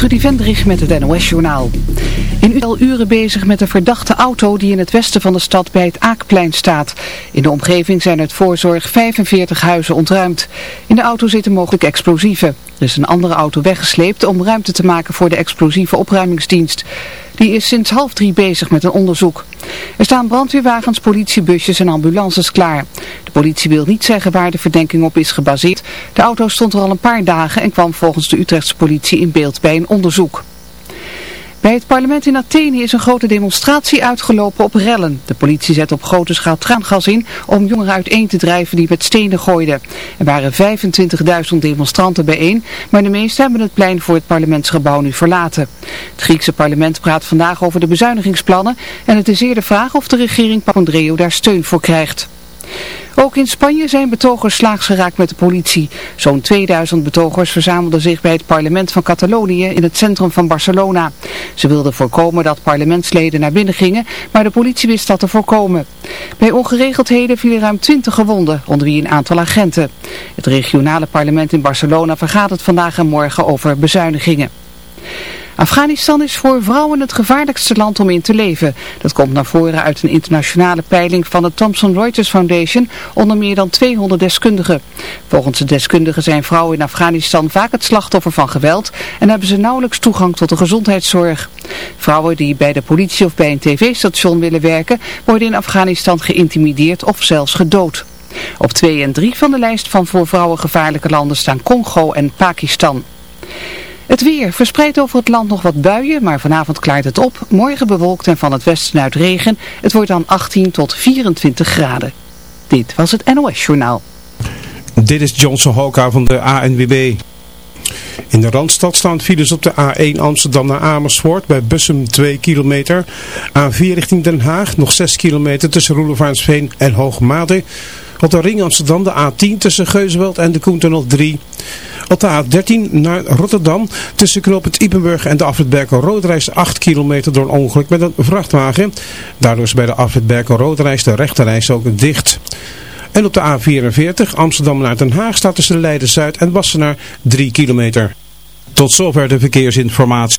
Trudy Vendrich met het NOS-journaal. In Utrecht al uren bezig met een verdachte auto die in het westen van de stad bij het Aakplein staat. In de omgeving zijn uit voorzorg 45 huizen ontruimd. In de auto zitten mogelijk explosieven. Er is een andere auto weggesleept om ruimte te maken voor de explosieve opruimingsdienst. Die is sinds half drie bezig met een onderzoek. Er staan brandweerwagens, politiebusjes en ambulances klaar. De politie wil niet zeggen waar de verdenking op is gebaseerd. De auto stond er al een paar dagen en kwam volgens de Utrechtse politie in beeld bij een onderzoek. Bij het parlement in Athene is een grote demonstratie uitgelopen op rellen. De politie zet op grote schaal traangas in om jongeren uiteen te drijven die met stenen gooiden. Er waren 25.000 demonstranten bijeen, maar de meesten hebben het plein voor het parlementsgebouw nu verlaten. Het Griekse parlement praat vandaag over de bezuinigingsplannen en het is zeer de vraag of de regering Papandreou daar steun voor krijgt. Ook in Spanje zijn betogers slaags geraakt met de politie. Zo'n 2000 betogers verzamelden zich bij het parlement van Catalonië in het centrum van Barcelona. Ze wilden voorkomen dat parlementsleden naar binnen gingen, maar de politie wist dat te voorkomen. Bij ongeregeldheden vielen ruim 20 gewonden, onder wie een aantal agenten. Het regionale parlement in Barcelona vergaat het vandaag en morgen over bezuinigingen. Afghanistan is voor vrouwen het gevaarlijkste land om in te leven. Dat komt naar voren uit een internationale peiling van de Thomson Reuters Foundation onder meer dan 200 deskundigen. Volgens de deskundigen zijn vrouwen in Afghanistan vaak het slachtoffer van geweld en hebben ze nauwelijks toegang tot de gezondheidszorg. Vrouwen die bij de politie of bij een tv-station willen werken worden in Afghanistan geïntimideerd of zelfs gedood. Op 2 en 3 van de lijst van voor vrouwen gevaarlijke landen staan Congo en Pakistan. Het weer verspreidt over het land nog wat buien, maar vanavond klaart het op. Morgen bewolkt en van het westen uit regen. Het wordt dan 18 tot 24 graden. Dit was het NOS Journaal. Dit is Johnson Hoka van de ANWB. In de Randstad staan files op de A1 Amsterdam naar Amersfoort bij Bussum 2 kilometer. A4 richting Den Haag nog 6 kilometer tussen Roelevaansveen en Hoogmade. Op de ring Amsterdam de A10 tussen Geuzenveld en de Koentunnel 3. Op de A13 naar Rotterdam tussen knooppunt Ipenburg en de afrit Berkel Roodreis 8 kilometer door een ongeluk met een vrachtwagen. Daardoor is bij de afrit Berkel Roodreis de rechterreis ook dicht. En op de A44 Amsterdam naar Den Haag staat tussen Leiden Zuid en Wassenaar 3 kilometer. Tot zover de verkeersinformatie.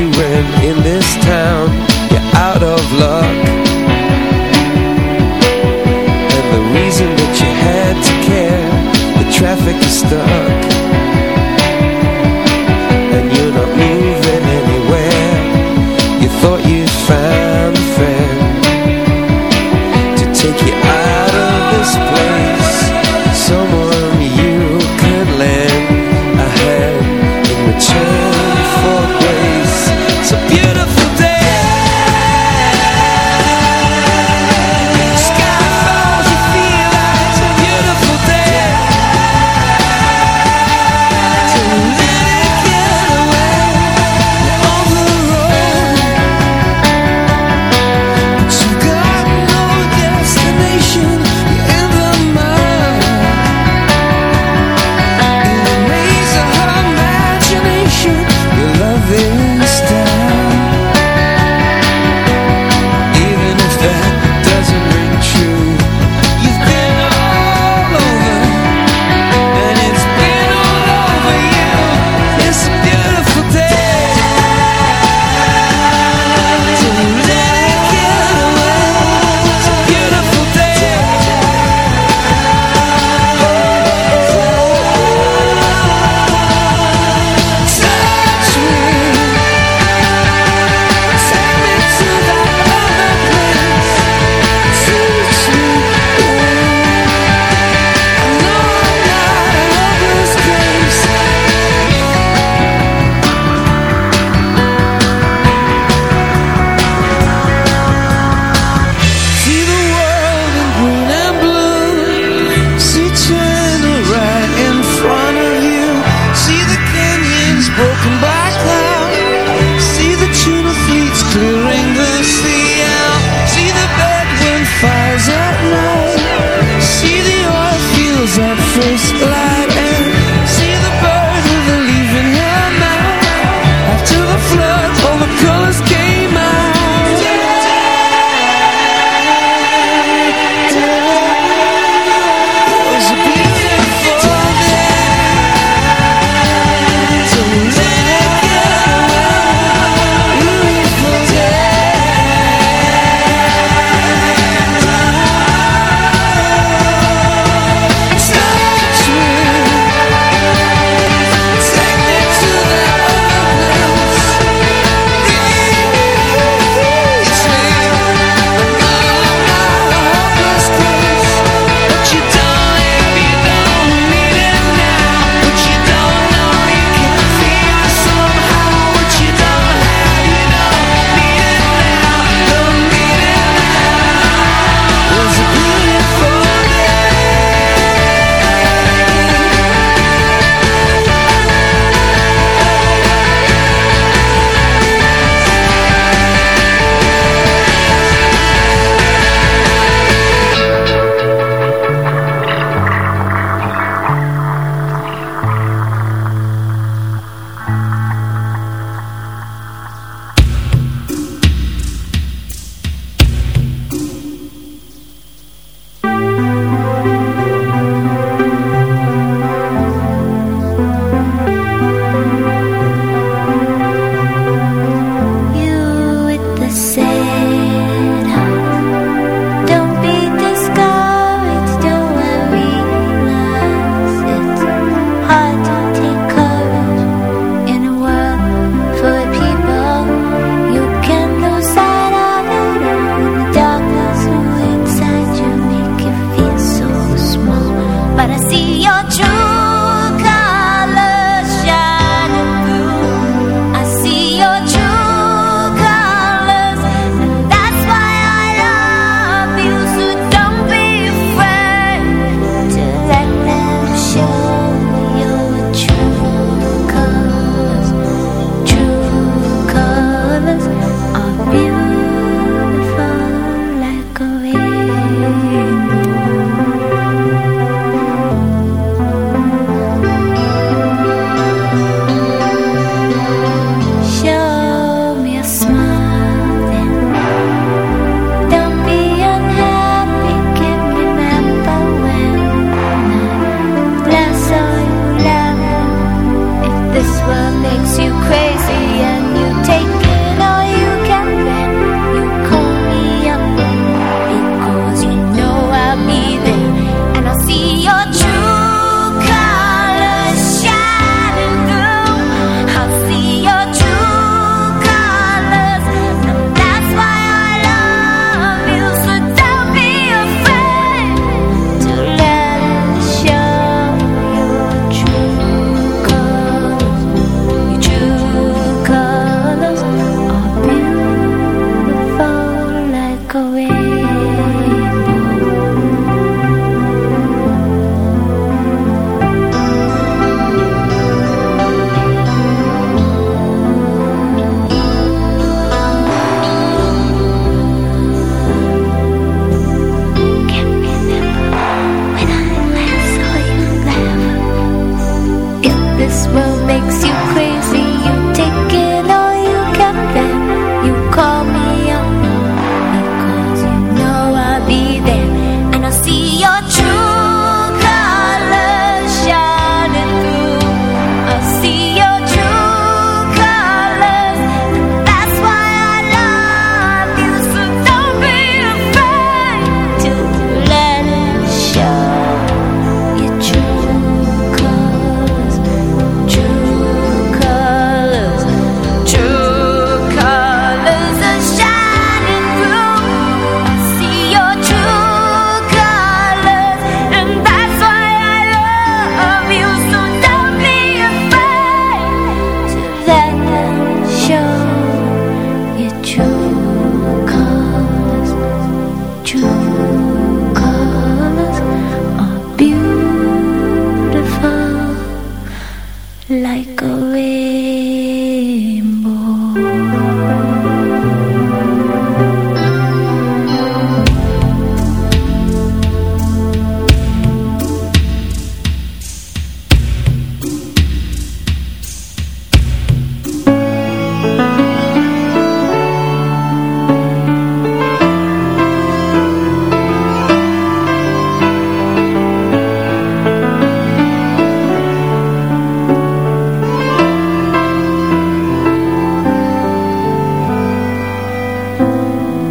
you when in this town. You're out of luck. And the reason that you had to care, the traffic is stuck.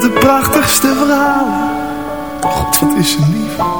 De prachtigste verhalen. God, wat is ze lief.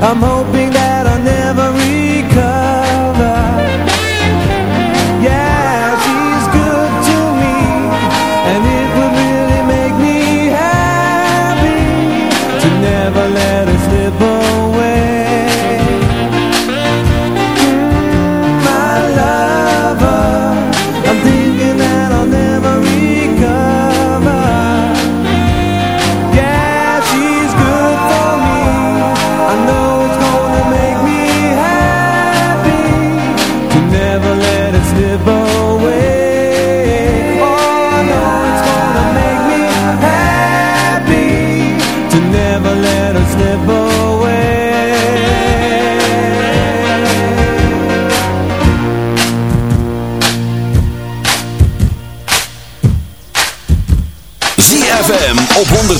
I'm on.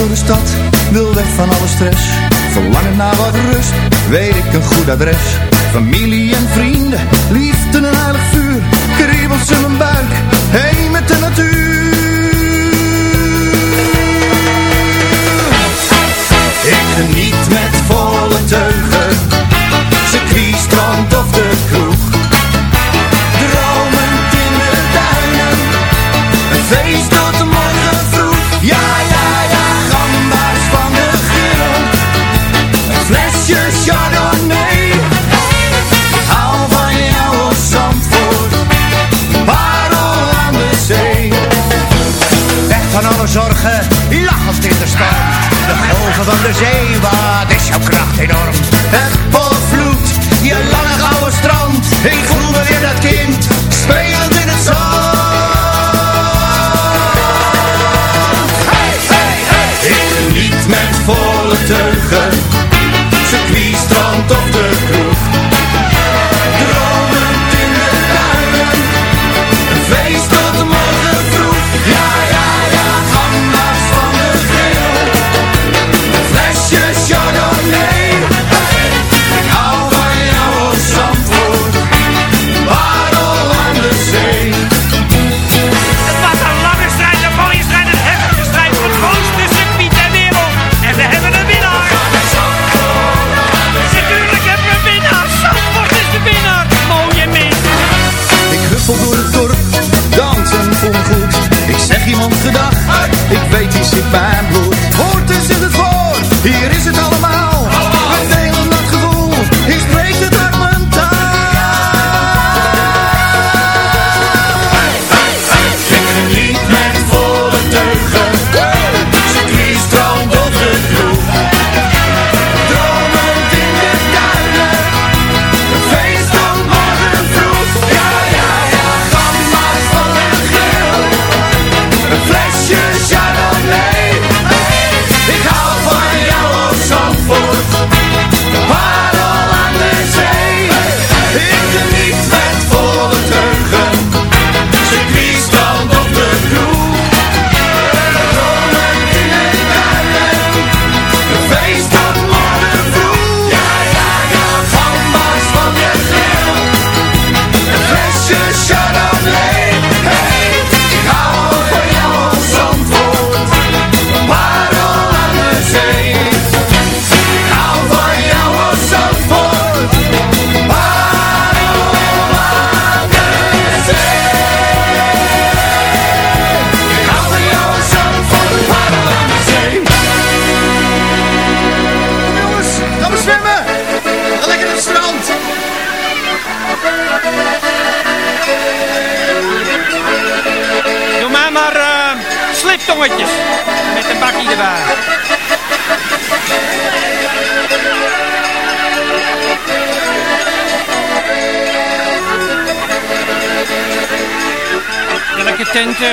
door de stad, wil weg van alle stress. Verlangen naar wat rust, weet ik een goed adres. Familie en vrienden, liefde en aardig vuur, kriebelt in mijn buik de zee, wat is jouw kracht enorm? Het volvloed, je lange gouden strand, ik voel me weer dat kind, spelend in het zand. Hey, hey, hey, ik niet met volle teug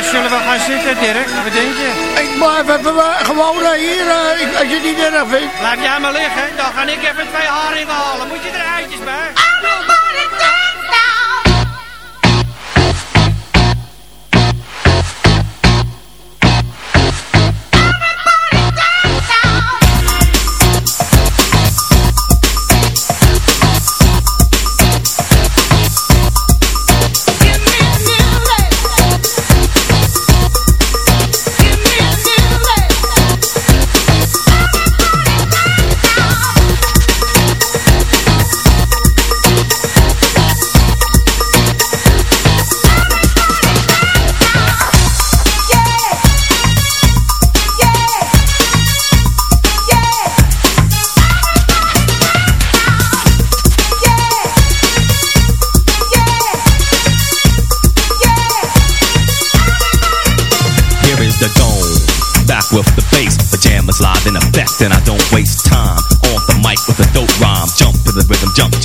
zullen we gaan zitten, Dirk?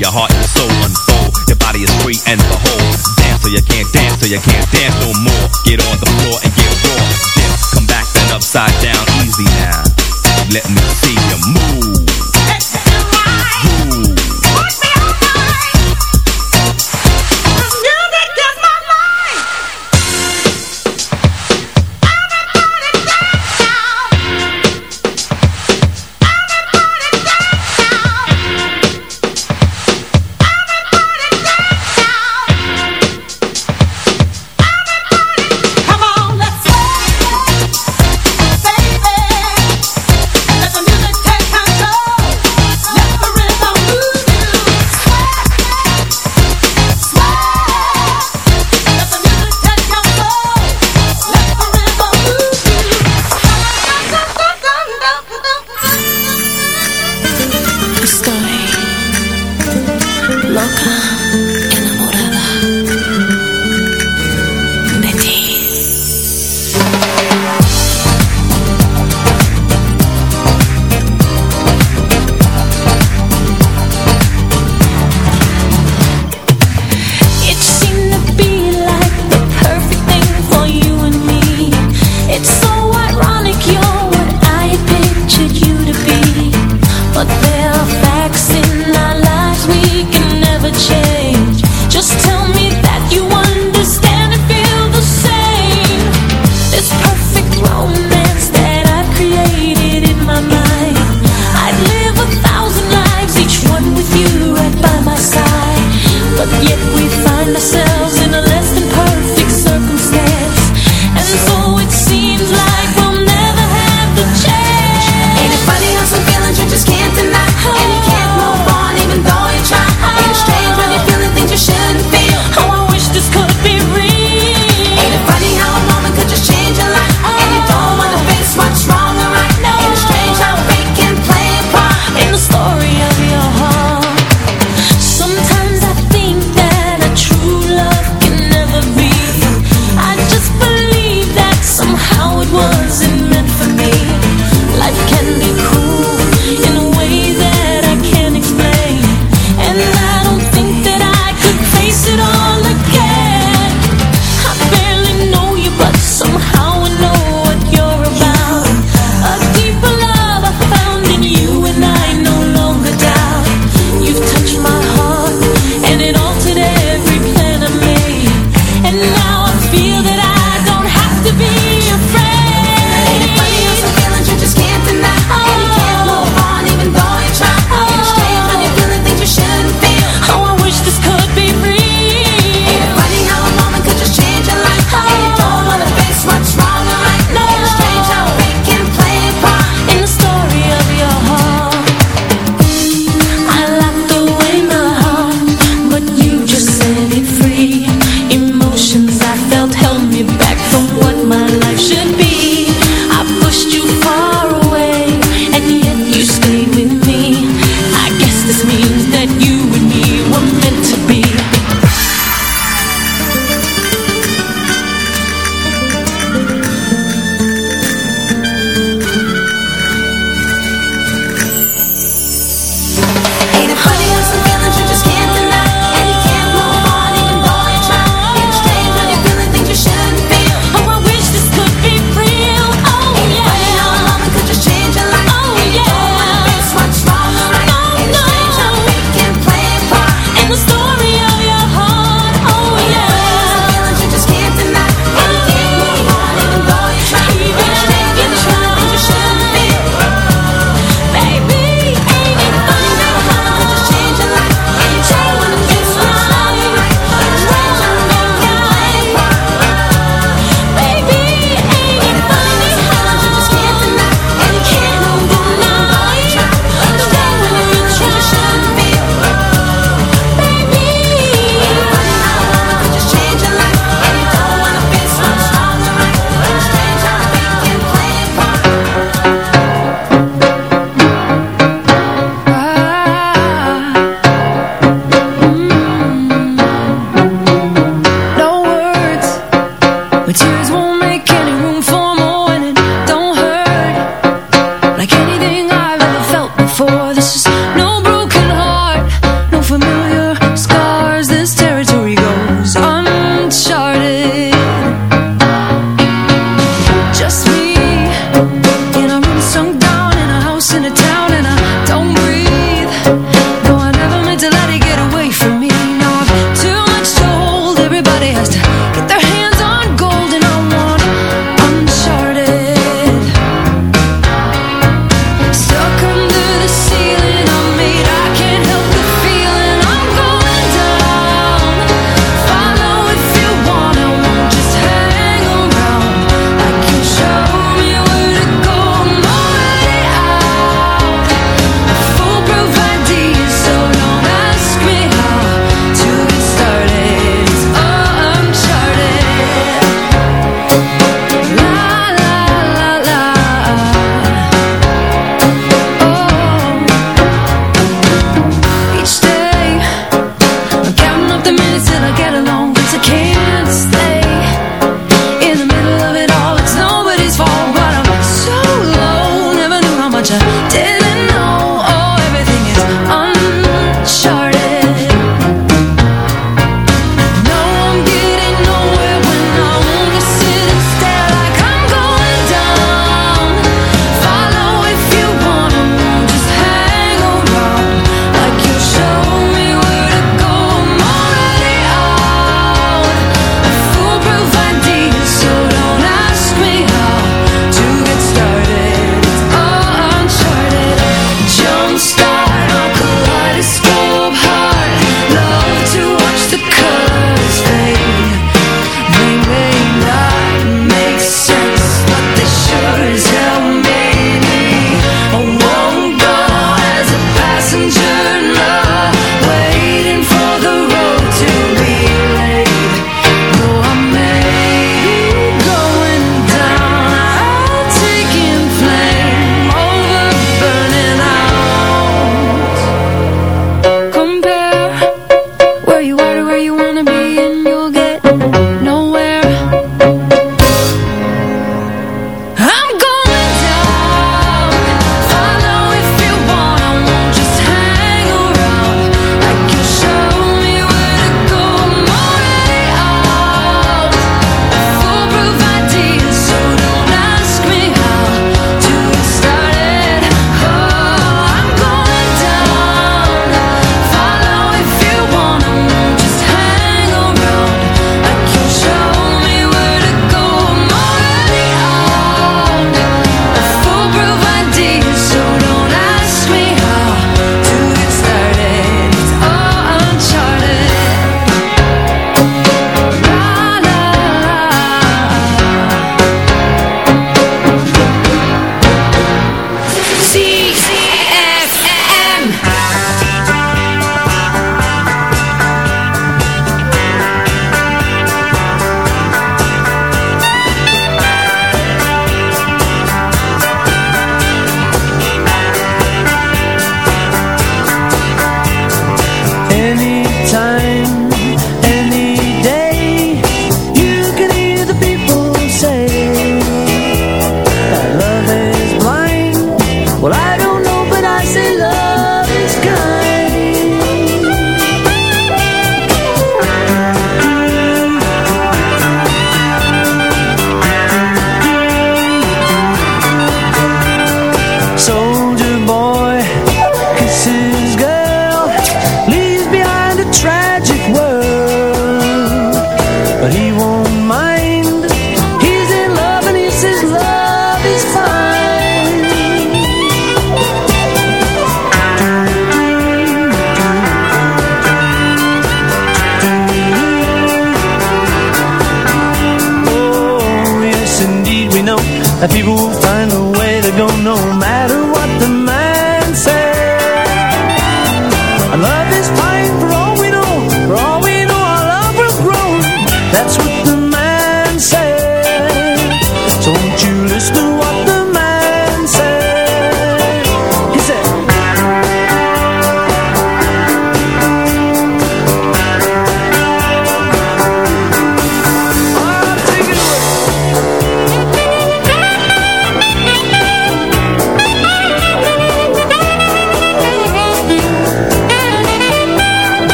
Your heart and soul unfold. Your body is free and behold. Dance till you can't dance till you can't dance no more. Get on the floor and get raw. Dip, come back then upside down. Easy now. Let me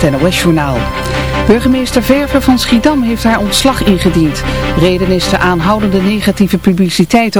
het NOS-journaal. Burgemeester Verve van Schiedam heeft haar ontslag ingediend. Reden is de aanhoudende negatieve publiciteit